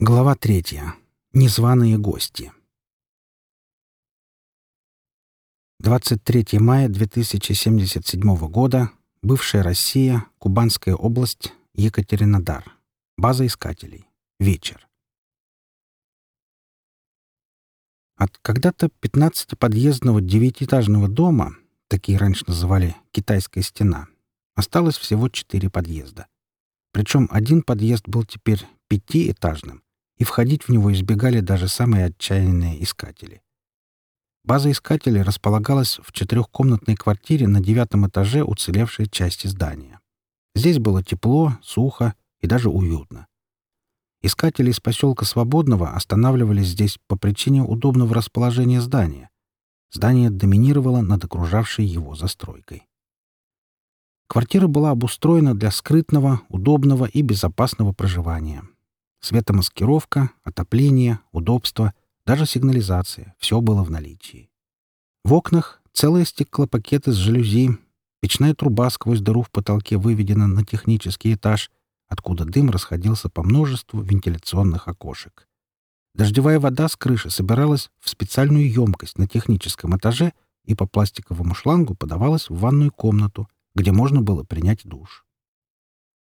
Глава третья. Незваные гости. 23 мая 2077 года. Бывшая Россия, Кубанская область, Екатеринодар. База искателей. Вечер. От когда-то 15-подъездного девятиэтажного дома, такие раньше называли «Китайская стена», осталось всего четыре подъезда. Причем один подъезд был теперь пятиэтажным, и входить в него избегали даже самые отчаянные искатели. База искателей располагалась в четырехкомнатной квартире на девятом этаже уцелевшей части здания. Здесь было тепло, сухо и даже уютно. Искатели из поселка Свободного останавливались здесь по причине удобного расположения здания. Здание доминировало над окружавшей его застройкой. Квартира была обустроена для скрытного, удобного и безопасного проживания. Светомаскировка, отопление, удобство, даже сигнализация — все было в наличии. В окнах целые стеклопакеты с жалюзи, печная труба сквозь дыру в потолке выведена на технический этаж, откуда дым расходился по множеству вентиляционных окошек. Дождевая вода с крыши собиралась в специальную емкость на техническом этаже и по пластиковому шлангу подавалась в ванную комнату, где можно было принять душ.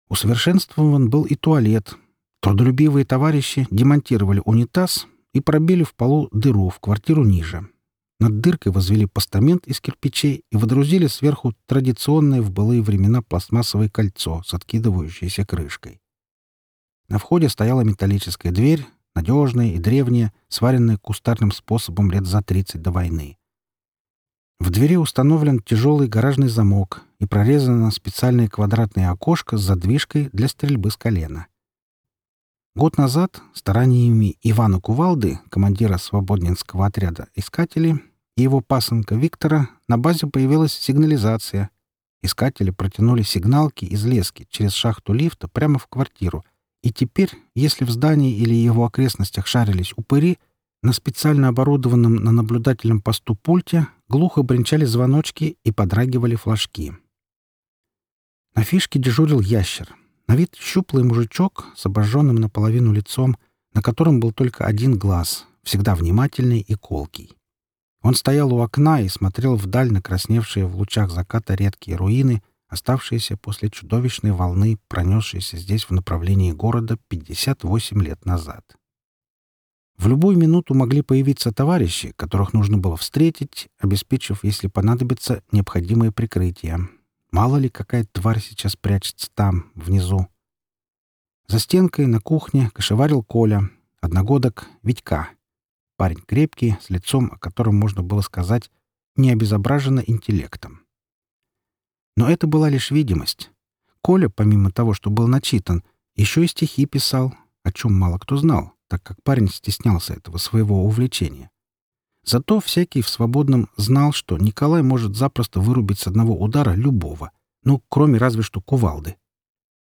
Усовершенствован был и туалет, Трудолюбивые товарищи демонтировали унитаз и пробили в полу дыру в квартиру ниже. Над дыркой возвели постамент из кирпичей и водрузили сверху традиционное в былые времена пластмассовое кольцо с откидывающейся крышкой. На входе стояла металлическая дверь, надежная и древняя, сваренная кустарным способом лет за 30 до войны. В двери установлен тяжелый гаражный замок и прорезано специальное квадратное окошко с задвижкой для стрельбы с колена. Год назад стараниями Ивана Кувалды, командира свободнинского отряда «Искатели», и его пасынка Виктора на базе появилась сигнализация. Искатели протянули сигналки из лески через шахту лифта прямо в квартиру. И теперь, если в здании или его окрестностях шарились упыри, на специально оборудованном на наблюдательном посту пульте глухо бренчали звоночки и подрагивали флажки. На фишке дежурил ящер — на вид щуплый мужичок с обожженным наполовину лицом, на котором был только один глаз, всегда внимательный и колкий. Он стоял у окна и смотрел вдаль на красневшие в лучах заката редкие руины, оставшиеся после чудовищной волны, пронесшейся здесь в направлении города 58 лет назад. В любую минуту могли появиться товарищи, которых нужно было встретить, обеспечив, если понадобится, необходимое прикрытие. Мало ли, какая тварь сейчас прячется там, внизу. За стенкой на кухне кошеварил Коля, одногодок Витька. Парень крепкий, с лицом, о котором можно было сказать, не обезображено интеллектом. Но это была лишь видимость. Коля, помимо того, что был начитан, еще и стихи писал, о чем мало кто знал, так как парень стеснялся этого своего увлечения. Зато всякий в свободном знал, что Николай может запросто вырубить с одного удара любого, ну, кроме разве что кувалды.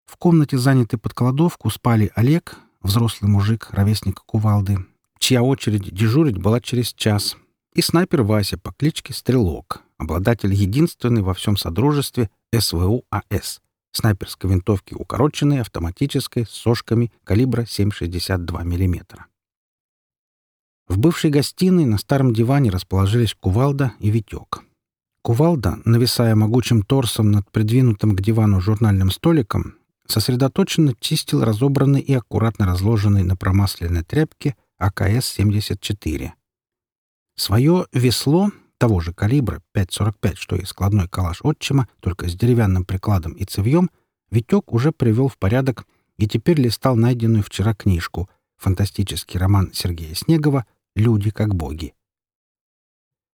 В комнате, занятой под кладовку, спали Олег, взрослый мужик, ровесник кувалды, чья очередь дежурить была через час, и снайпер Вася по кличке Стрелок, обладатель единственной во всем Содружестве СВУ АС, снайперской винтовки укороченной автоматической с сошками калибра 7,62 мм. В бывшей гостиной на старом диване расположились кувалда и Витек. Кувалда, нависая могучим торсом над придвинутым к дивану журнальным столиком, сосредоточенно чистил разобранный и аккуратно разложенный на промасленной тряпке АКС-74. Свое весло того же калибра 5,45, что и складной калаш отчима, только с деревянным прикладом и цевьем, Витек уже привел в порядок и теперь листал найденную вчера книжку «Фантастический роман Сергея Снегова. Люди как боги.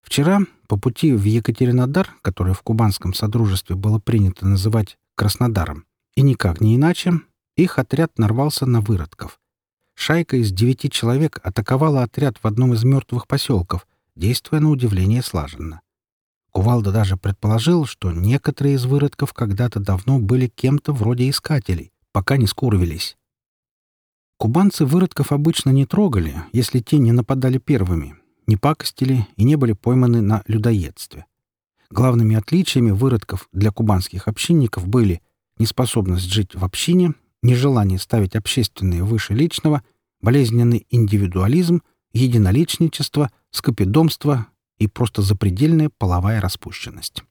Вчера по пути в Екатеринодар, которое в Кубанском Содружестве было принято называть Краснодаром, и никак не иначе, их отряд нарвался на выродков. Шайка из девяти человек атаковала отряд в одном из мертвых поселков, действуя на удивление слаженно. Кувалда даже предположил, что некоторые из выродков когда-то давно были кем-то вроде искателей, пока не скурвились. Кубанцы выродков обычно не трогали, если те не нападали первыми, не пакостили и не были пойманы на людоедстве. Главными отличиями выродков для кубанских общинников были неспособность жить в общине, нежелание ставить общественное выше личного, болезненный индивидуализм, единоличничество, скопидомство и просто запредельная половая распущенность.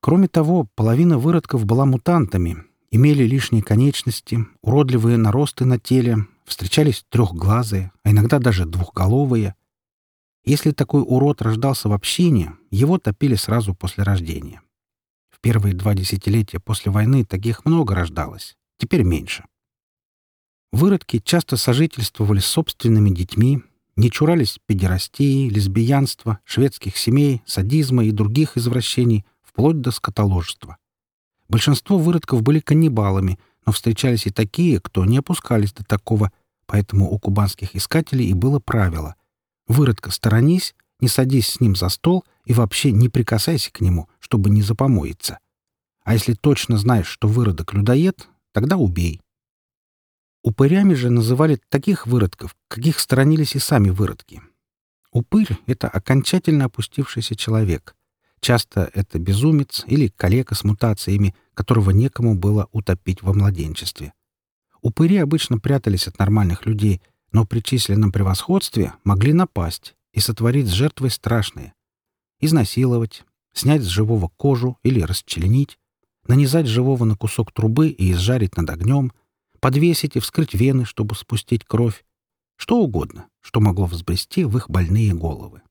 Кроме того, половина выродков была мутантами, имели лишние конечности, уродливые наросты на теле, встречались трехглазые, а иногда даже двухголовые. Если такой урод рождался в общине, его топили сразу после рождения. В первые два десятилетия после войны таких много рождалось, теперь меньше. Выродки часто сожительствовали с собственными детьми, не чурались педерастии, лесбиянства, шведских семей, садизма и других извращений, вплоть до скотоложества. Большинство выродков были каннибалами, но встречались и такие, кто не опускались до такого, поэтому у кубанских искателей и было правило. Выродка сторонись, не садись с ним за стол и вообще не прикасайся к нему, чтобы не запомоиться. А если точно знаешь, что выродок людоед, тогда убей. Упырями же называли таких выродков, каких сторонились и сами выродки. Упырь — это окончательно опустившийся человек. Часто это безумец или коллега с мутациями, которого некому было утопить во младенчестве. Упыри обычно прятались от нормальных людей, но при численном превосходстве могли напасть и сотворить с жертвой страшные. Изнасиловать, снять с живого кожу или расчленить, нанизать живого на кусок трубы и изжарить над огнем, подвесить и вскрыть вены, чтобы спустить кровь, что угодно, что могло взбрести в их больные головы.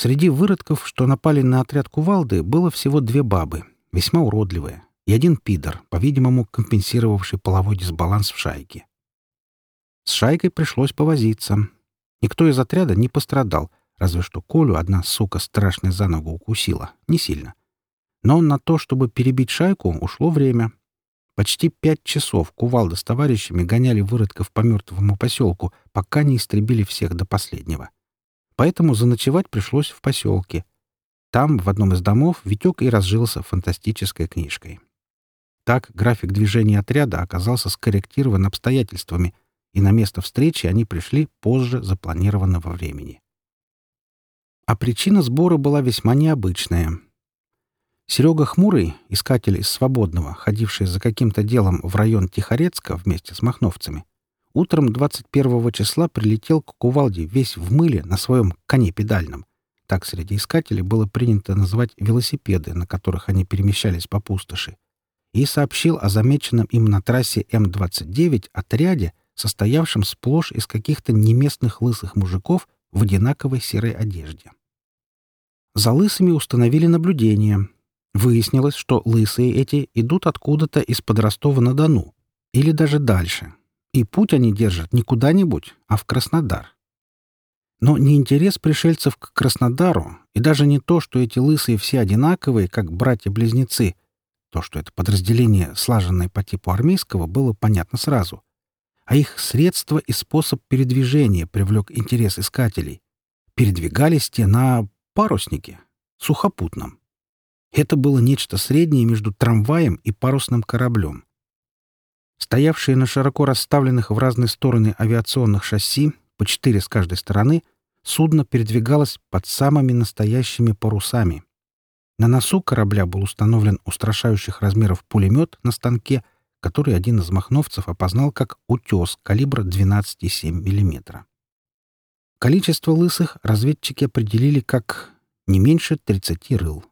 Среди выродков, что напали на отряд кувалды, было всего две бабы, весьма уродливые, и один пидор, по-видимому, компенсировавший половой дисбаланс в шайке. С шайкой пришлось повозиться. Никто из отряда не пострадал, разве что Колю одна сука страшно за ногу укусила, не сильно. Но на то, чтобы перебить шайку, ушло время. Почти пять часов кувалда с товарищами гоняли выродков по мертвому поселку, пока не истребили всех до последнего поэтому заночевать пришлось в поселке. Там, в одном из домов, Витек и разжился фантастической книжкой. Так график движения отряда оказался скорректирован обстоятельствами, и на место встречи они пришли позже запланированного времени. А причина сбора была весьма необычная. Серега Хмурый, искатель из Свободного, ходивший за каким-то делом в район Тихорецка вместе с махновцами, Утром 21 числа прилетел к Кувалде весь в мыле на своем коне педальном. Так среди искателей было принято называть велосипеды, на которых они перемещались по пустоши. И сообщил о замеченном им на трассе М-29 отряде, состоявшем сплошь из каких-то неместных лысых мужиков в одинаковой серой одежде. За лысыми установили наблюдение. Выяснилось, что лысые эти идут откуда-то из-под Ростова-на-Дону или даже дальше, и путь они держат не куда-нибудь, а в Краснодар. Но не интерес пришельцев к Краснодару, и даже не то, что эти лысые все одинаковые, как братья-близнецы, то, что это подразделение, слаженное по типу армейского, было понятно сразу. А их средства и способ передвижения привлек интерес искателей. Передвигались те на паруснике, сухопутном. Это было нечто среднее между трамваем и парусным кораблем. Стоявшие на широко расставленных в разные стороны авиационных шасси, по четыре с каждой стороны, судно передвигалось под самыми настоящими парусами. На носу корабля был установлен устрашающих размеров пулемет на станке, который один из махновцев опознал как «Утес» калибра 12,7 мм. Количество лысых разведчики определили как не меньше 30 рыл.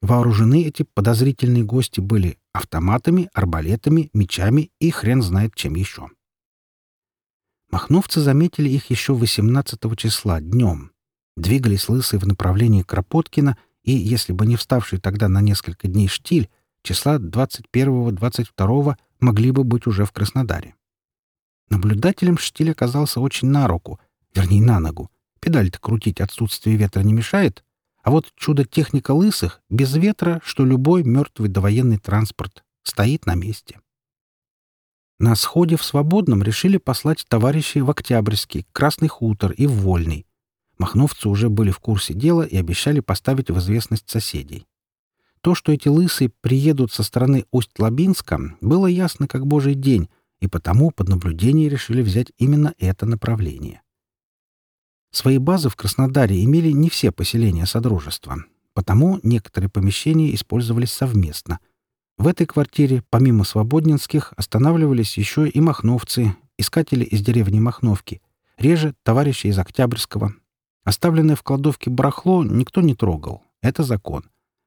Вооружены эти подозрительные гости были автоматами, арбалетами, мечами и хрен знает чем еще. Махновцы заметили их еще 18 числа, днем. Двигались лысые в направлении Кропоткина, и, если бы не вставший тогда на несколько дней штиль, числа 21-22 могли бы быть уже в Краснодаре. Наблюдателем штиль оказался очень на руку, вернее, на ногу. Педаль-то крутить отсутствие ветра не мешает, а вот чудо-техника лысых без ветра, что любой мертвый довоенный транспорт, стоит на месте. На сходе в Свободном решили послать товарищей в Октябрьский, Красный хутор и в Вольный. Махновцы уже были в курсе дела и обещали поставить в известность соседей. То, что эти лысы приедут со стороны Усть-Лабинска, было ясно как божий день, и потому под наблюдение решили взять именно это направление. Свои базы в Краснодаре имели не все поселения Содружества, потому некоторые помещения использовались совместно. В этой квартире, помимо свободнинских, останавливались еще и махновцы, искатели из деревни Махновки, реже товарищи из Октябрьского. Оставленное в кладовке барахло никто не трогал. Это закон.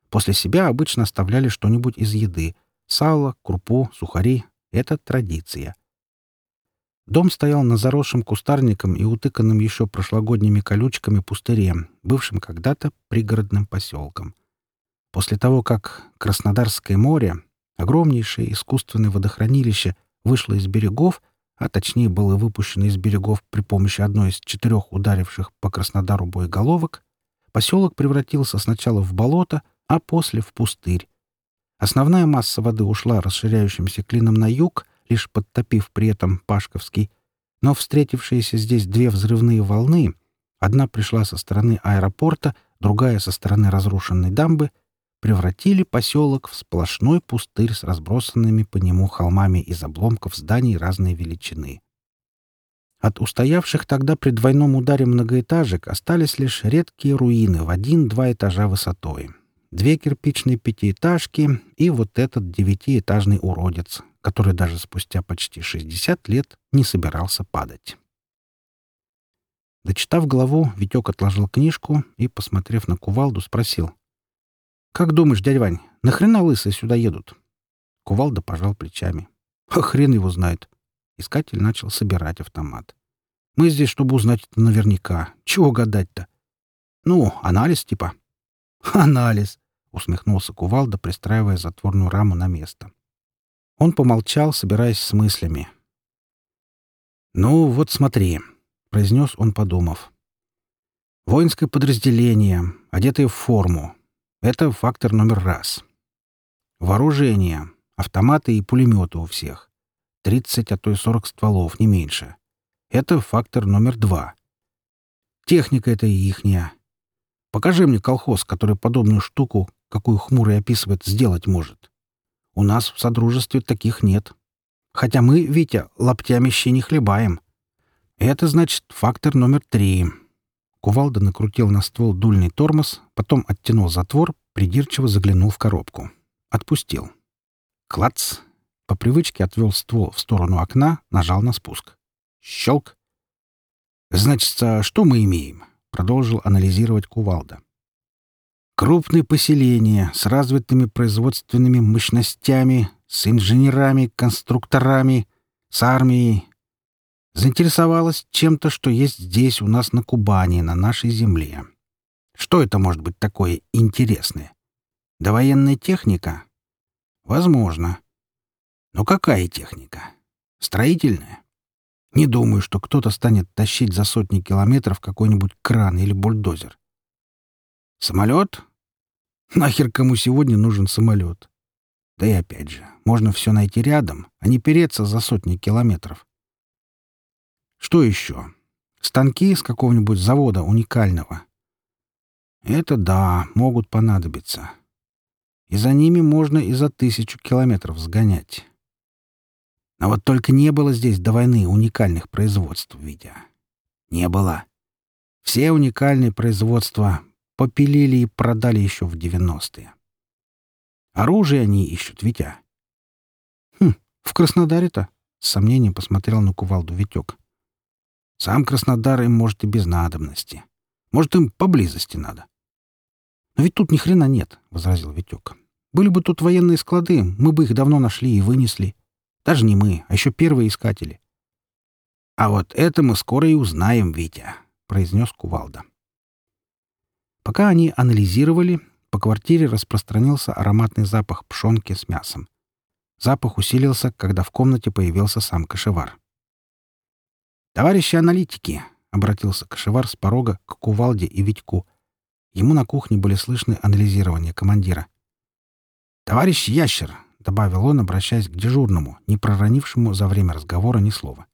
После себя обычно оставляли что-нибудь из еды. Сало, крупу, сухари. Это традиция. Дом стоял на заросшем кустарником и утыканном еще прошлогодними колючками пустыре, бывшем когда-то пригородным поселком. После того, как Краснодарское море, огромнейшее искусственное водохранилище, вышло из берегов, а точнее было выпущено из берегов при помощи одной из четырех ударивших по Краснодару боеголовок, поселок превратился сначала в болото, а после в пустырь. Основная масса воды ушла расширяющимся клином на юг — лишь подтопив при этом Пашковский, но встретившиеся здесь две взрывные волны, одна пришла со стороны аэропорта, другая со стороны разрушенной дамбы, превратили поселок в сплошной пустырь с разбросанными по нему холмами из обломков зданий разной величины. От устоявших тогда при двойном ударе многоэтажек остались лишь редкие руины в один-два этажа высотой, две кирпичные пятиэтажки и вот этот девятиэтажный уродец, который даже спустя почти 60 лет не собирался падать. Дочитав главу, Витек отложил книжку и, посмотрев на кувалду, спросил. «Как думаешь, дядь Вань, нахрена лысые сюда едут?» Кувалда пожал плечами. «А хрен его знает!» Искатель начал собирать автомат. «Мы здесь, чтобы узнать это наверняка. Чего гадать-то?» «Ну, анализ типа». «Анализ!» — усмехнулся Кувалда, пристраивая затворную раму на место. Он помолчал, собираясь с мыслями. «Ну, вот смотри», — произнес он, подумав. «Воинское подразделение, одетое в форму. Это фактор номер раз. Вооружение. Автоматы и пулеметы у всех. 30, а то и 40 стволов, не меньше. Это фактор номер два. Техника это ихняя. Покажи мне колхоз, который подобную штуку, какую хмурый описывает, сделать может. У нас в Содружестве таких нет. Хотя мы, Витя, лаптями щи не хлебаем. Это, значит, фактор номер три. Кувалда накрутил на ствол дульный тормоз, потом оттянул затвор, придирчиво заглянул в коробку. Отпустил. Клац! По привычке отвел ствол в сторону окна, нажал на спуск. Щелк! «Значит, а что мы имеем?» — продолжил анализировать Кувалда. Крупные поселения с развитыми производственными мощностями, с инженерами, конструкторами, с армией. Заинтересовалась чем-то, что есть здесь у нас на Кубани, на нашей земле. Что это может быть такое интересное? Да военная техника? Возможно. Но какая техника? Строительная? Не думаю, что кто-то станет тащить за сотни километров какой-нибудь кран или бульдозер. Самолет? Нахер кому сегодня нужен самолет? Да и опять же, можно все найти рядом, а не переться за сотни километров. Что еще? Станки с какого-нибудь завода уникального. Это да, могут понадобиться. И за ними можно и за тысячу километров сгонять. А вот только не было здесь до войны уникальных производств, видя. Не было. Все уникальные производства попилили и продали еще в девяностые. Оружие они ищут, Витя. Хм, в Краснодаре-то? С сомнением посмотрел на кувалду Витек. Сам Краснодар им, может, и без надобности. Может, им поблизости надо. Но ведь тут ни хрена нет, — возразил Витек. Были бы тут военные склады, мы бы их давно нашли и вынесли. Даже не мы, а еще первые искатели. — А вот это мы скоро и узнаем, Витя, — произнес кувалда. — Пока они анализировали, по квартире распространился ароматный запах пшенки с мясом. Запах усилился, когда в комнате появился сам кошевар. «Товарищи аналитики!» — обратился кошевар с порога к Кувалде и Витьку. Ему на кухне были слышны анализирования командира. «Товарищ Ящер!» — добавил он, обращаясь к дежурному, не проронившему за время разговора ни слова.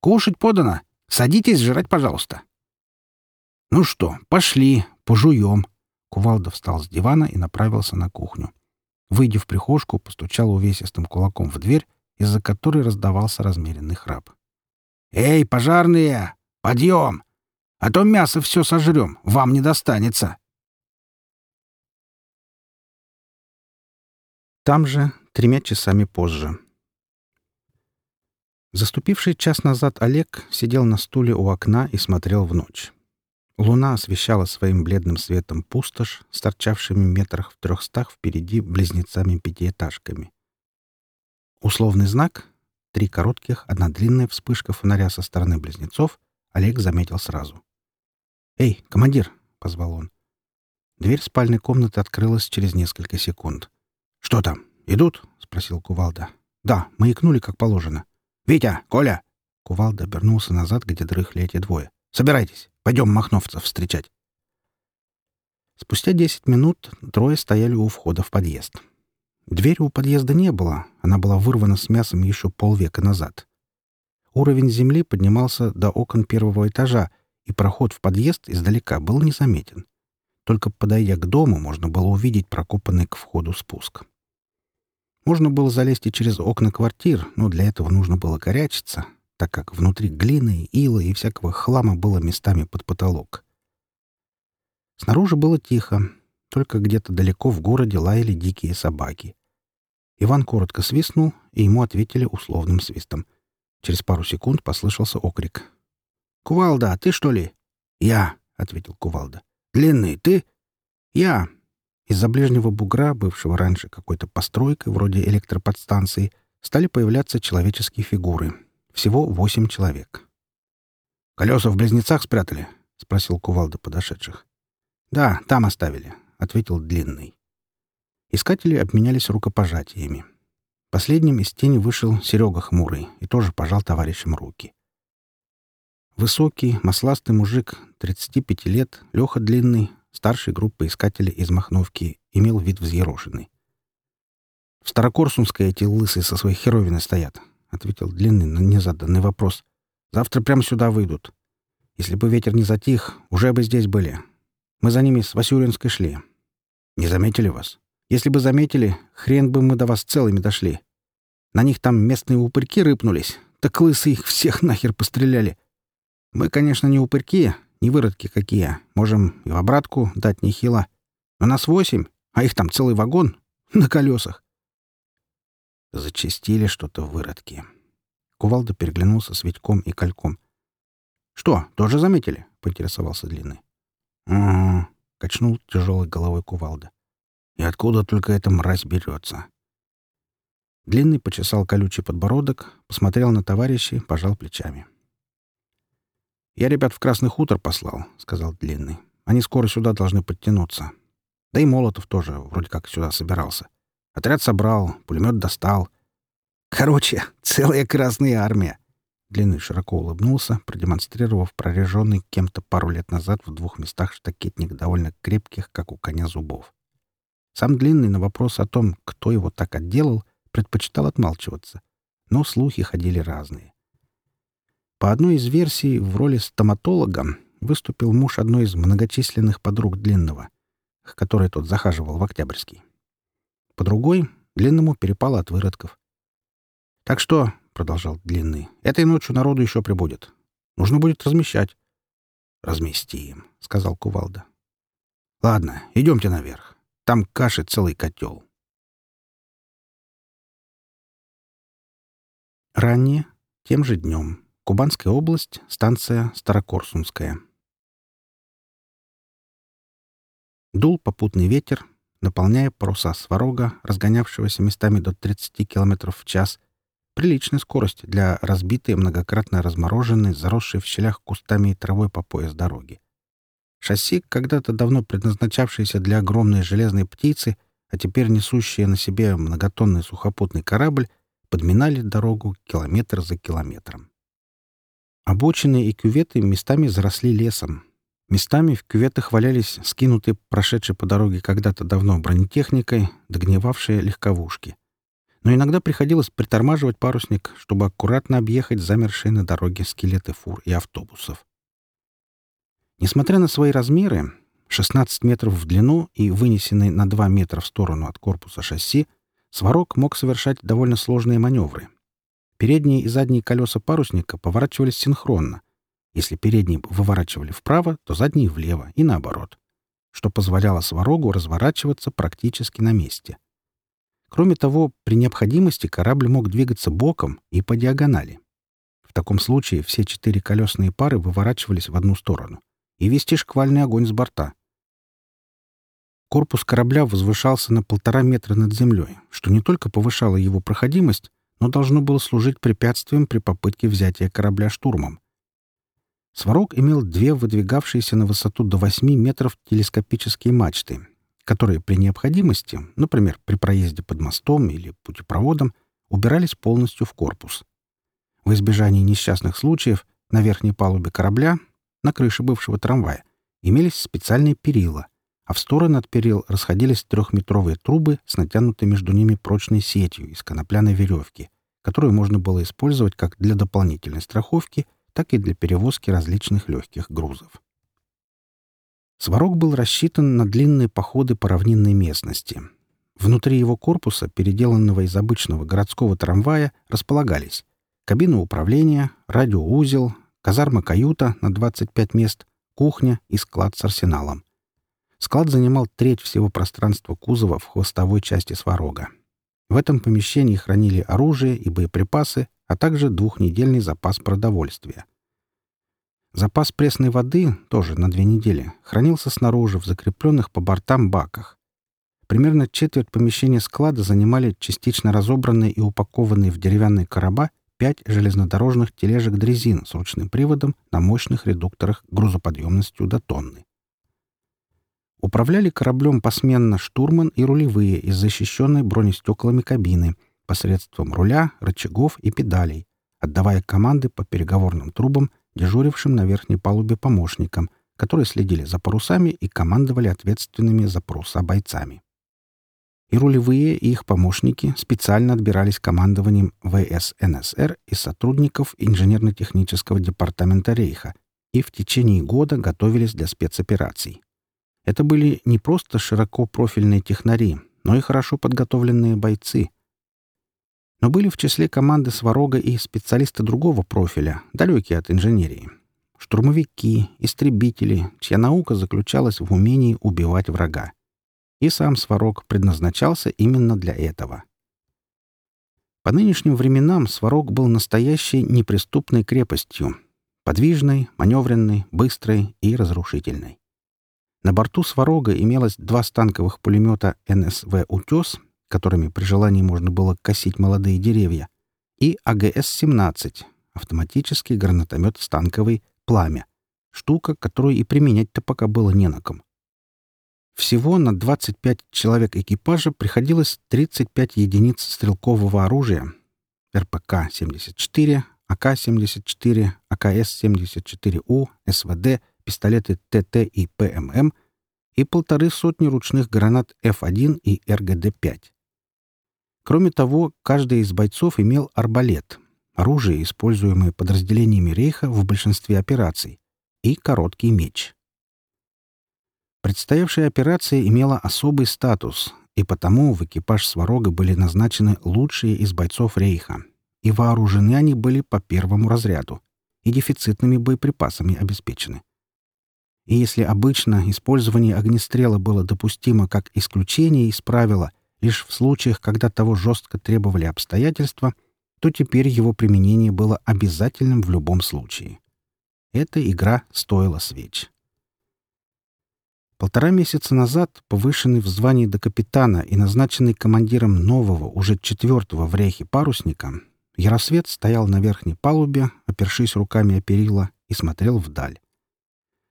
«Кушать подано! Садитесь жрать, пожалуйста!» «Ну что, пошли, пожуем!» Кувалда встал с дивана и направился на кухню. Выйдя в прихожку, постучал увесистым кулаком в дверь, из-за которой раздавался размеренный храп. «Эй, пожарные! Подъем! А то мясо все сожрем, вам не достанется!» Там же, тремя часами позже. Заступивший час назад Олег сидел на стуле у окна и смотрел в ночь. Луна освещала своим бледным светом пустошь, сторчавшими метрах в трехстах впереди близнецами-пятиэтажками. Условный знак — три коротких, одна длинная вспышка фонаря со стороны близнецов — Олег заметил сразу. «Эй, командир!» — позвал он. Дверь спальной комнаты открылась через несколько секунд. «Что там? Идут?» — спросил Кувалда. «Да, маякнули, как положено». «Витя! Коля!» Кувалда обернулся назад, где дрыхли эти двое. «Собирайтесь!» Пойдем махновцев встречать. Спустя десять минут трое стояли у входа в подъезд. Двери у подъезда не было, она была вырвана с мясом еще полвека назад. Уровень земли поднимался до окон первого этажа, и проход в подъезд издалека был незаметен. Только подойдя к дому, можно было увидеть прокопанный к входу спуск. Можно было залезть и через окна квартир, но для этого нужно было горячиться, так как внутри глины, ила и всякого хлама было местами под потолок. Снаружи было тихо, только где-то далеко в городе лаяли дикие собаки. Иван коротко свистнул, и ему ответили условным свистом. Через пару секунд послышался окрик. «Кувалда, ты что ли?» «Я», — ответил Кувалда. «Длинный, ты?» «Я». Из-за ближнего бугра, бывшего раньше какой-то постройкой, вроде электроподстанции, стали появляться человеческие фигуры — всего восемь человек. «Колеса в близнецах спрятали?» — спросил кувалда подошедших. «Да, там оставили», — ответил Длинный. Искатели обменялись рукопожатиями. Последним из тени вышел Серега Хмурый и тоже пожал товарищам руки. Высокий, масластый мужик, 35 лет, Леха Длинный, старший группы искателей из Махновки, имел вид взъерошенный. «В Старокорсунской эти лысые со своей херовиной стоят», — ответил Длинный на незаданный вопрос. «Завтра прямо сюда выйдут. Если бы ветер не затих, уже бы здесь были. Мы за ними с Васюринской шли. Не заметили вас? Если бы заметили, хрен бы мы до вас целыми дошли. На них там местные упырьки рыпнулись, так лысы их всех нахер постреляли. Мы, конечно, не упырьки, не выродки какие, можем и в обратку дать нехило. Но нас восемь, а их там целый вагон на колесах. Зачистили что-то выродки. Кувалда переглянулся с Витьком и Кольком. «Что, тоже заметили?» — поинтересовался Длинный. «Угу», — качнул тяжелой головой Кувалда. «И откуда только эта мразь берется?» Длинный почесал колючий подбородок, посмотрел на товарищей, пожал плечами. «Я ребят в Красный хутор послал», — сказал Длинный. «Они скоро сюда должны подтянуться. Да и Молотов тоже вроде как сюда собирался. Отряд собрал, пулемет достал. Короче, целая Красная Армия. Длинный широко улыбнулся, продемонстрировав прореженный кем-то пару лет назад в двух местах штакетник довольно крепких, как у коня зубов. Сам Длинный на вопрос о том, кто его так отделал, предпочитал отмалчиваться, но слухи ходили разные. По одной из версий в роли стоматолога выступил муж одной из многочисленных подруг Длинного, к которой тот захаживал в Октябрьский по другой — Длинному перепало от выродков. «Так что», — продолжал Длинный, — «этой ночью народу еще прибудет. Нужно будет размещать». «Разместим», — сказал Кувалда. «Ладно, идемте наверх. Там каши целый котел». Ранее, тем же днем, Кубанская область, станция Старокорсунская. Дул попутный ветер, наполняя паруса сварога, разгонявшегося местами до 30 км в час, приличная скорость для разбитой, многократно размороженной, заросшей в щелях кустами и травой по пояс дороги. Шасси, когда-то давно предназначавшееся для огромной железной птицы, а теперь несущие на себе многотонный сухопутный корабль, подминали дорогу километр за километром. Обочины и кюветы местами заросли лесом, Местами в кюветах валялись скинутые, прошедшие по дороге когда-то давно бронетехникой, догневавшие легковушки. Но иногда приходилось притормаживать парусник, чтобы аккуратно объехать замершие на дороге скелеты фур и автобусов. Несмотря на свои размеры, 16 метров в длину и вынесенный на 2 метра в сторону от корпуса шасси, сварок мог совершать довольно сложные маневры. Передние и задние колеса парусника поворачивались синхронно, если передние выворачивали вправо, то задние влево и наоборот, что позволяло сварогу разворачиваться практически на месте. Кроме того, при необходимости корабль мог двигаться боком и по диагонали. В таком случае все четыре колесные пары выворачивались в одну сторону и вести шквальный огонь с борта. Корпус корабля возвышался на полтора метра над землей, что не только повышало его проходимость, но должно было служить препятствием при попытке взятия корабля штурмом. Сварог имел две выдвигавшиеся на высоту до 8 метров телескопические мачты, которые при необходимости, например, при проезде под мостом или путепроводом, убирались полностью в корпус. В избежании несчастных случаев на верхней палубе корабля, на крыше бывшего трамвая, имелись специальные перила, а в стороны от перил расходились трехметровые трубы с натянутой между ними прочной сетью из конопляной веревки, которую можно было использовать как для дополнительной страховки — так и для перевозки различных легких грузов. Сварог был рассчитан на длинные походы по равнинной местности. Внутри его корпуса, переделанного из обычного городского трамвая, располагались кабина управления, радиоузел, казарма-каюта на 25 мест, кухня и склад с арсеналом. Склад занимал треть всего пространства кузова в хвостовой части сварога. В этом помещении хранили оружие и боеприпасы, а также двухнедельный запас продовольствия. Запас пресной воды, тоже на две недели, хранился снаружи в закрепленных по бортам баках. Примерно четверть помещения склада занимали частично разобранные и упакованные в деревянные короба пять железнодорожных тележек дрезин с ручным приводом на мощных редукторах грузоподъемностью до тонны. Управляли кораблем посменно штурман и рулевые из защищенной бронестеклами кабины, посредством руля, рычагов и педалей, отдавая команды по переговорным трубам, дежурившим на верхней палубе помощникам, которые следили за парусами и командовали ответственными за паруса бойцами. И рулевые, и их помощники специально отбирались командованием ВСНСР и сотрудников инженерно-технического департамента Рейха и в течение года готовились для спецопераций. Это были не просто широкопрофильные технари, но и хорошо подготовленные бойцы, но были в числе команды Сварога и специалисты другого профиля, далекие от инженерии. Штурмовики, истребители, чья наука заключалась в умении убивать врага. И сам Сварог предназначался именно для этого. По нынешним временам Сварог был настоящей неприступной крепостью, подвижной, маневренной, быстрой и разрушительной. На борту «Сварога» имелось два станковых пулемета НСВ «Утес» которыми при желании можно было косить молодые деревья, и АГС-17, автоматический гранатомет станковый «Пламя», штука, которую и применять-то пока было не на ком. Всего на 25 человек экипажа приходилось 35 единиц стрелкового оружия РПК-74, АК-74, АКС-74У, СВД, пистолеты ТТ и ПММ эм эм и полторы сотни ручных гранат Ф-1 и РГД-5. Кроме того, каждый из бойцов имел арбалет — оружие, используемое подразделениями рейха в большинстве операций, и короткий меч. Предстоявшая операция имела особый статус, и потому в экипаж «Сварога» были назначены лучшие из бойцов рейха, и вооружены они были по первому разряду, и дефицитными боеприпасами обеспечены. И если обычно использование огнестрела было допустимо как исключение из правила — Лишь в случаях, когда того жестко требовали обстоятельства, то теперь его применение было обязательным в любом случае. Эта игра стоила свеч. Полтора месяца назад, повышенный в звании до капитана и назначенный командиром нового, уже четвертого в рейхе парусника, Яросвет стоял на верхней палубе, опершись руками о перила, и смотрел вдаль.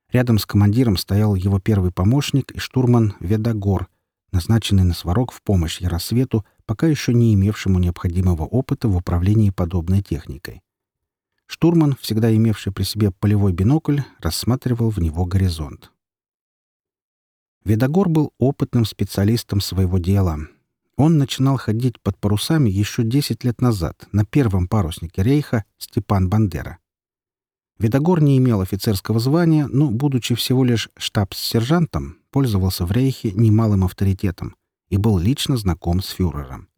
Рядом с командиром стоял его первый помощник и штурман Ведогор, назначенный на сварок в помощь Яросвету, пока еще не имевшему необходимого опыта в управлении подобной техникой. Штурман, всегда имевший при себе полевой бинокль, рассматривал в него горизонт. Ведогор был опытным специалистом своего дела. Он начинал ходить под парусами еще 10 лет назад на первом паруснике рейха Степан Бандера. Видогор не имел офицерского звания, но, будучи всего лишь штабс-сержантом, пользовался в Рейхе немалым авторитетом и был лично знаком с фюрером.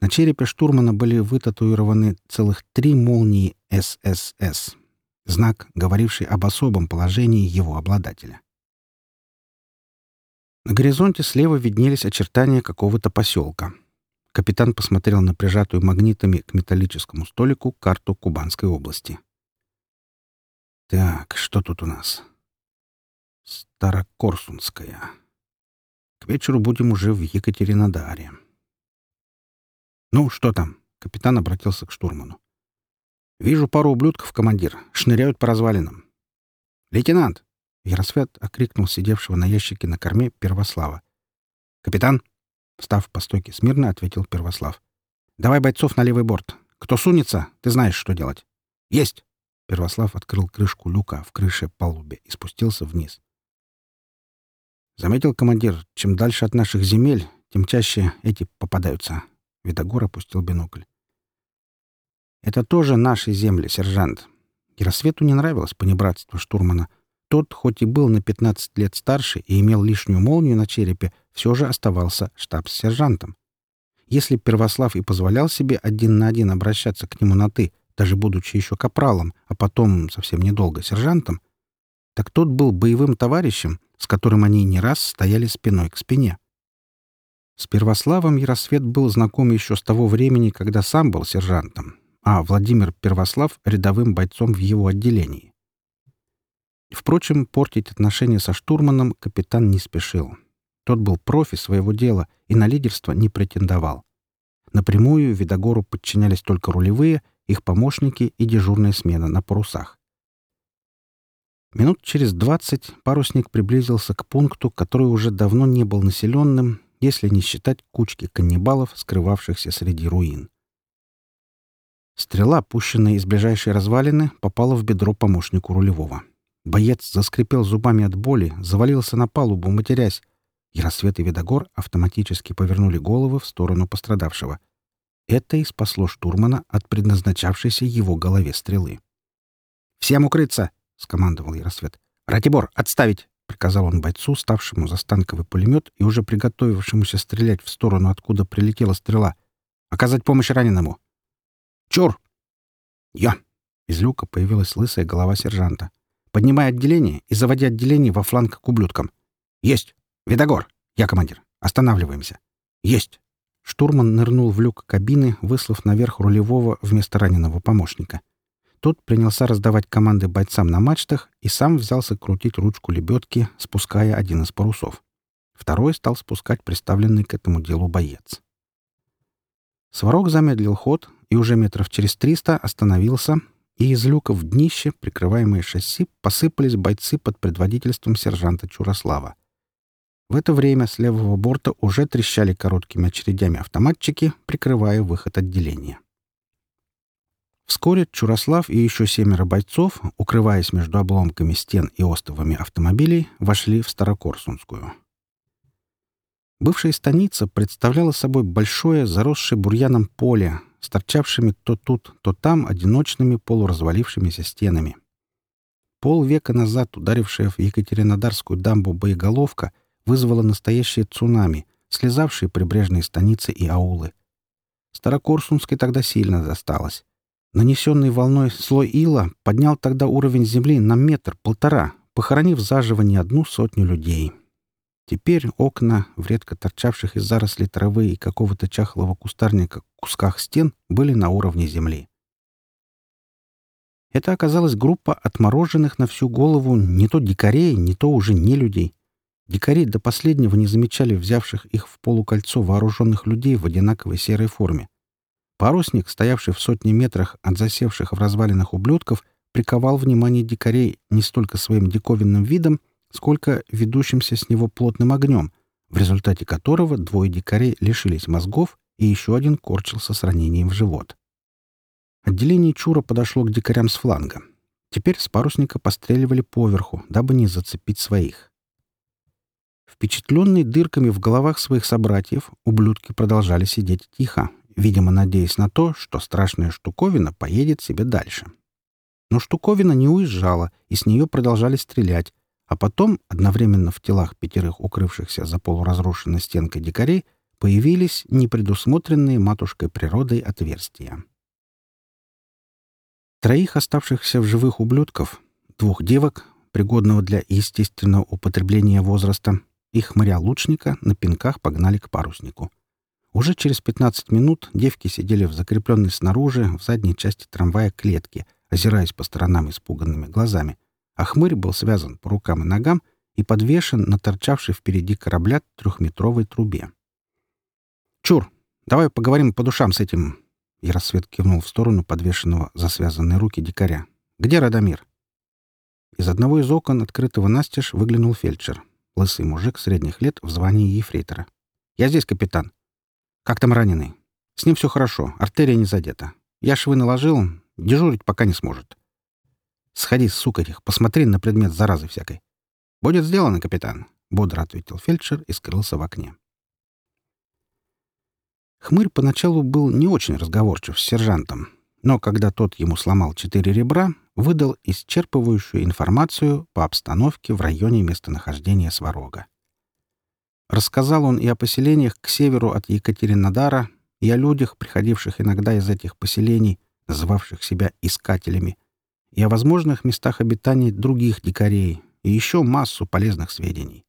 На черепе штурмана были вытатуированы целых три молнии ССС, знак, говоривший об особом положении его обладателя. На горизонте слева виднелись очертания какого-то поселка. Капитан посмотрел на прижатую магнитами к металлическому столику карту Кубанской области. Так, что тут у нас? Старокорсунская. К вечеру будем уже в Екатеринодаре. Ну, что там? Капитан обратился к штурману. Вижу пару ублюдков, командир. Шныряют по развалинам. Лейтенант! Яросвят окрикнул сидевшего на ящике на корме Первослава. «Капитан!» — встав по стойке смирно, ответил Первослав. «Давай бойцов на левый борт. Кто сунется, ты знаешь, что делать». «Есть!» Первослав открыл крышку люка в крыше палубе и спустился вниз. «Заметил командир, чем дальше от наших земель, тем чаще эти попадаются». Видогор опустил бинокль. «Это тоже наши земли, сержант». Яросвету не нравилось понебратство штурмана. Тот, хоть и был на 15 лет старше и имел лишнюю молнию на черепе, все же оставался штабс-сержантом. Если Первослав и позволял себе один на один обращаться к нему на «ты», даже будучи еще капралом, а потом совсем недолго сержантом, так тот был боевым товарищем, с которым они не раз стояли спиной к спине. С Первославом Яросвет был знаком еще с того времени, когда сам был сержантом, а Владимир Первослав — рядовым бойцом в его отделении. Впрочем, портить отношения со штурманом капитан не спешил. Тот был профи своего дела и на лидерство не претендовал. Напрямую Видогору подчинялись только рулевые — их помощники и дежурная смена на парусах. Минут через двадцать парусник приблизился к пункту, который уже давно не был населенным, если не считать кучки каннибалов, скрывавшихся среди руин. Стрела, пущенная из ближайшей развалины, попала в бедро помощнику рулевого. Боец заскрипел зубами от боли, завалился на палубу, матерясь. Яросвет и Видогор автоматически повернули головы в сторону пострадавшего — это и спасло штурмана от предназначавшейся его голове стрелы. «Всем укрыться!» — скомандовал Яросвет. «Ратибор, отставить!» — приказал он бойцу, ставшему за станковый пулемет и уже приготовившемуся стрелять в сторону, откуда прилетела стрела. «Оказать помощь раненому!» «Чур!» «Я!» — из люка появилась лысая голова сержанта. «Поднимай отделение и заводи отделение во фланг к ублюдкам!» «Есть! Видогор! Я командир! Останавливаемся!» «Есть!» Штурман нырнул в люк кабины, выслав наверх рулевого вместо раненого помощника. Тот принялся раздавать команды бойцам на мачтах и сам взялся крутить ручку лебедки, спуская один из парусов. Второй стал спускать приставленный к этому делу боец. Сварог замедлил ход и уже метров через триста остановился, и из люка в днище, прикрываемые шасси, посыпались бойцы под предводительством сержанта Чурослава — в это время с левого борта уже трещали короткими очередями автоматчики, прикрывая выход отделения. Вскоре Чурослав и еще семеро бойцов, укрываясь между обломками стен и остовами автомобилей, вошли в Старокорсунскую. Бывшая станица представляла собой большое, заросшее бурьяном поле с торчавшими то тут, то там одиночными полуразвалившимися стенами. Полвека назад ударившая в Екатеринодарскую дамбу боеголовка — вызвало настоящее цунами, слезавшие прибрежные станицы и аулы. Старокорсунской тогда сильно досталось. Нанесенный волной слой ила поднял тогда уровень земли на метр-полтора, похоронив заживо не одну сотню людей. Теперь окна, в редко торчавших из зарослей травы и какого-то чахлого кустарника кусках стен, были на уровне земли. Это оказалась группа отмороженных на всю голову не то дикарей, не то уже не людей. Дикари до последнего не замечали взявших их в полукольцо вооруженных людей в одинаковой серой форме. Парусник, стоявший в сотне метрах от засевших в развалинах ублюдков, приковал внимание дикарей не столько своим диковинным видом, сколько ведущимся с него плотным огнем, в результате которого двое дикарей лишились мозгов, и еще один корчился с ранением в живот. Отделение Чура подошло к дикарям с фланга. Теперь с парусника постреливали поверху, дабы не зацепить своих. Впечатленные дырками в головах своих собратьев, ублюдки продолжали сидеть тихо, видимо, надеясь на то, что страшная штуковина поедет себе дальше. Но штуковина не уезжала, и с нее продолжали стрелять, а потом, одновременно в телах пятерых укрывшихся за полуразрушенной стенкой дикарей, появились непредусмотренные матушкой природой отверстия. Троих оставшихся в живых ублюдков, двух девок, пригодного для естественного употребления возраста, и, хмыря лучника, на пинках погнали к паруснику. Уже через 15 минут девки сидели в закрепленной снаружи в задней части трамвая клетке, озираясь по сторонам испуганными глазами, а хмырь был связан по рукам и ногам и подвешен на торчавшей впереди корабля трехметровой трубе. «Чур, давай поговорим по душам с этим...» Яросвет кивнул в сторону подвешенного за связанные руки дикаря. «Где Радомир?» Из одного из окон, открытого настежь, выглянул фельдшер лысый мужик средних лет в звании ефрейтора. «Я здесь, капитан. Как там раненый? С ним все хорошо, артерия не задета. Я швы наложил, дежурить пока не сможет. Сходи, сукарих, посмотри на предмет заразы всякой. Будет сделано, капитан», — бодро ответил фельдшер и скрылся в окне. Хмырь поначалу был не очень разговорчив с сержантом, но когда тот ему сломал четыре ребра, выдал исчерпывающую информацию по обстановке в районе местонахождения Сварога. Рассказал он и о поселениях к северу от Екатеринодара, и о людях, приходивших иногда из этих поселений, называвших себя «искателями», и о возможных местах обитания других дикарей, и еще массу полезных сведений.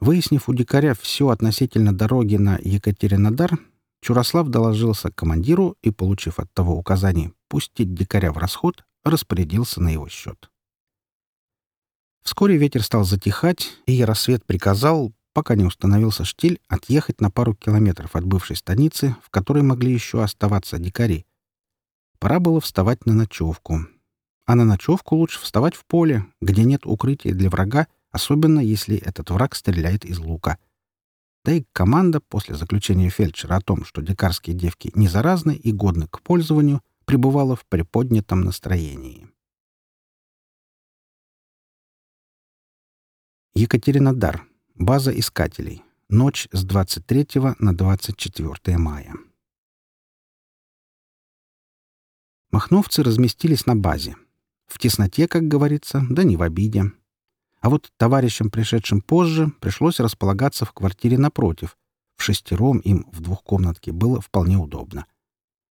Выяснив у дикаря все относительно дороги на Екатеринодар, Чурослав доложился к командиру и, получив от того указание пустить дикаря в расход, распорядился на его счет. Вскоре ветер стал затихать, и Яросвет приказал, пока не установился штиль, отъехать на пару километров от бывшей станицы, в которой могли еще оставаться дикари. Пора было вставать на ночевку. А на ночевку лучше вставать в поле, где нет укрытия для врага, особенно если этот враг стреляет из лука — да и команда после заключения фельдшера о том, что дикарские девки не заразны и годны к пользованию, пребывала в приподнятом настроении. Екатеринодар. База искателей. Ночь с 23 на 24 мая. Махновцы разместились на базе. В тесноте, как говорится, да не в обиде. А вот товарищам, пришедшим позже, пришлось располагаться в квартире напротив. В шестером им в двухкомнатке было вполне удобно.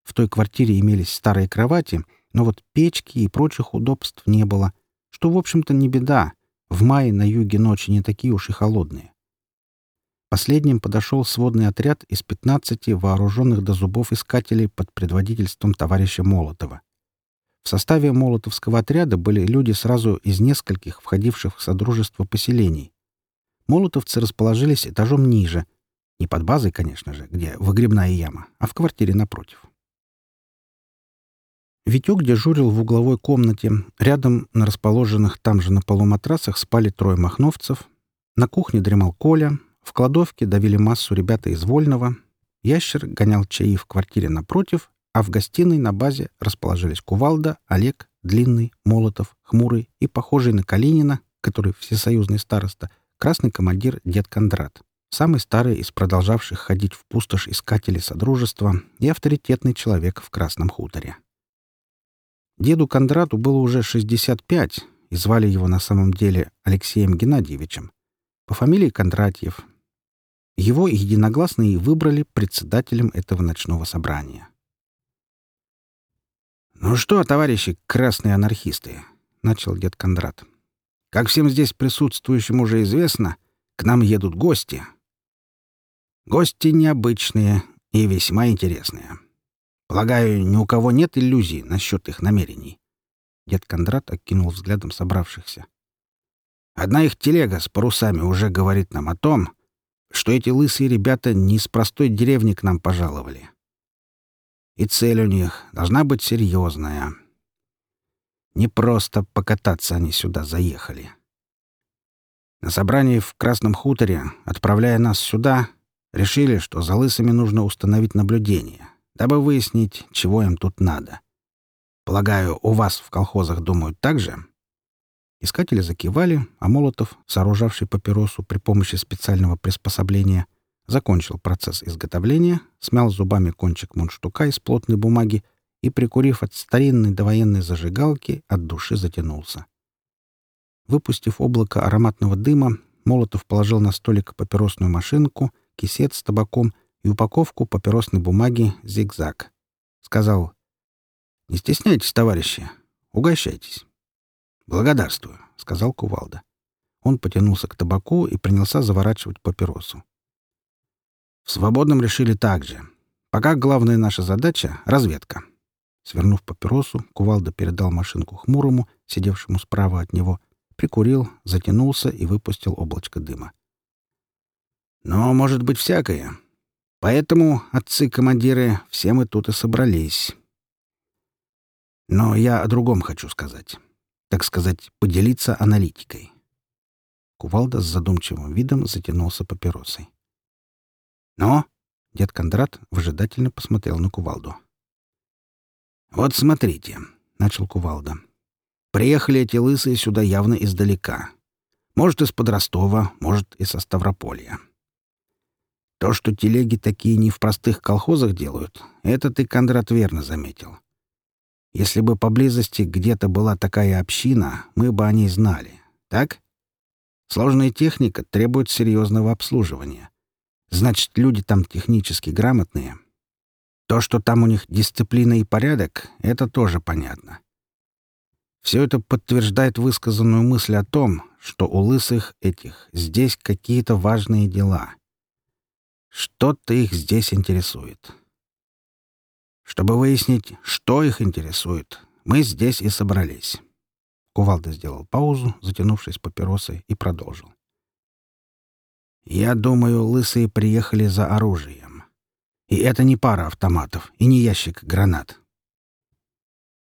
В той квартире имелись старые кровати, но вот печки и прочих удобств не было, что, в общем-то, не беда. В мае на юге ночи не такие уж и холодные. Последним подошел сводный отряд из 15 вооруженных до зубов искателей под предводительством товарища Молотова. В составе Молотовского отряда были люди сразу из нескольких входивших в Содружество поселений. Молотовцы расположились этажом ниже. Не под базой, конечно же, где выгребная яма, а в квартире напротив. Витек дежурил в угловой комнате. Рядом, на расположенных там же на полу матрасах, спали трое махновцев. На кухне дремал Коля. В кладовке давили массу ребята из Вольного. Ящер гонял чаи в квартире напротив а в гостиной на базе расположились Кувалда, Олег, Длинный, Молотов, Хмурый и похожий на Калинина, который всесоюзный староста, красный командир дед Кондрат, самый старый из продолжавших ходить в пустошь искателей Содружества и авторитетный человек в Красном хуторе. Деду Кондрату было уже 65, и звали его на самом деле Алексеем Геннадьевичем, по фамилии Кондратьев. Его единогласно и выбрали председателем этого ночного собрания. «Ну что, товарищи красные анархисты?» — начал дед Кондрат. «Как всем здесь присутствующим уже известно, к нам едут гости. Гости необычные и весьма интересные. Полагаю, ни у кого нет иллюзий насчет их намерений». Дед Кондрат окинул взглядом собравшихся. «Одна их телега с парусами уже говорит нам о том, что эти лысые ребята не из простой деревни к нам пожаловали, и цель у них должна быть серьезная. Не просто покататься они сюда заехали. На собрании в Красном хуторе, отправляя нас сюда, решили, что за лысами нужно установить наблюдение, дабы выяснить, чего им тут надо. Полагаю, у вас в колхозах думают так же? Искатели закивали, а Молотов, сооружавший папиросу при помощи специального приспособления, закончил процесс изготовления, смял зубами кончик мундштука из плотной бумаги и, прикурив от старинной довоенной зажигалки, от души затянулся. Выпустив облако ароматного дыма, Молотов положил на столик папиросную машинку, кисет с табаком и упаковку папиросной бумаги «Зигзаг». Сказал, «Не стесняйтесь, товарищи, угощайтесь». «Благодарствую», — сказал Кувалда. Он потянулся к табаку и принялся заворачивать папиросу. В «Свободном» решили так же. Пока главная наша задача — разведка. Свернув папиросу, кувалда передал машинку хмурому, сидевшему справа от него, прикурил, затянулся и выпустил облачко дыма. «Но может быть всякое. Поэтому, отцы-командиры, все мы тут и собрались. Но я о другом хочу сказать. Так сказать, поделиться аналитикой». Кувалда с задумчивым видом затянулся папиросой. Но...» — дед Кондрат выжидательно посмотрел на кувалду. «Вот смотрите», — начал кувалда. «Приехали эти лысые сюда явно издалека. Может, из-под Ростова, может, и со Ставрополья. То, что телеги такие не в простых колхозах делают, это ты, Кондрат, верно заметил. Если бы поблизости где-то была такая община, мы бы о ней знали, так? Сложная техника требует серьезного обслуживания. Значит, люди там технически грамотные. То, что там у них дисциплина и порядок, это тоже понятно. Все это подтверждает высказанную мысль о том, что у лысых этих здесь какие-то важные дела. Что-то их здесь интересует. Чтобы выяснить, что их интересует, мы здесь и собрались. Кувалда сделал паузу, затянувшись папиросой, и продолжил. Я думаю, лысые приехали за оружием. И это не пара автоматов и не ящик гранат.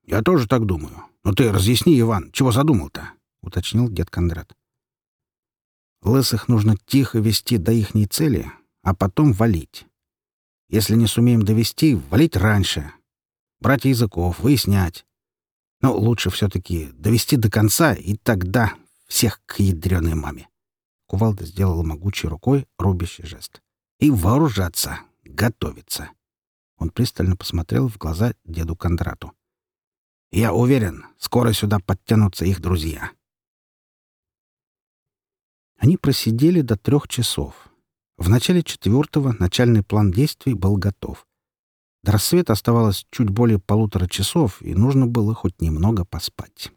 Я тоже так думаю. Но ты разъясни, Иван, чего задумал-то? уточнил дед Кондрат. Лысых нужно тихо вести до ихней цели, а потом валить. Если не сумеем довести, валить раньше. Брать языков, выяснять. Но лучше все-таки довести до конца и тогда всех к ядреной маме. Кувалда сделал могучей рукой рубящий жест. «И вооружаться! Готовиться!» Он пристально посмотрел в глаза деду Кондрату. «Я уверен, скоро сюда подтянутся их друзья». Они просидели до трех часов. В начале четвертого начальный план действий был готов. До рассвета оставалось чуть более полутора часов, и нужно было хоть немного поспать.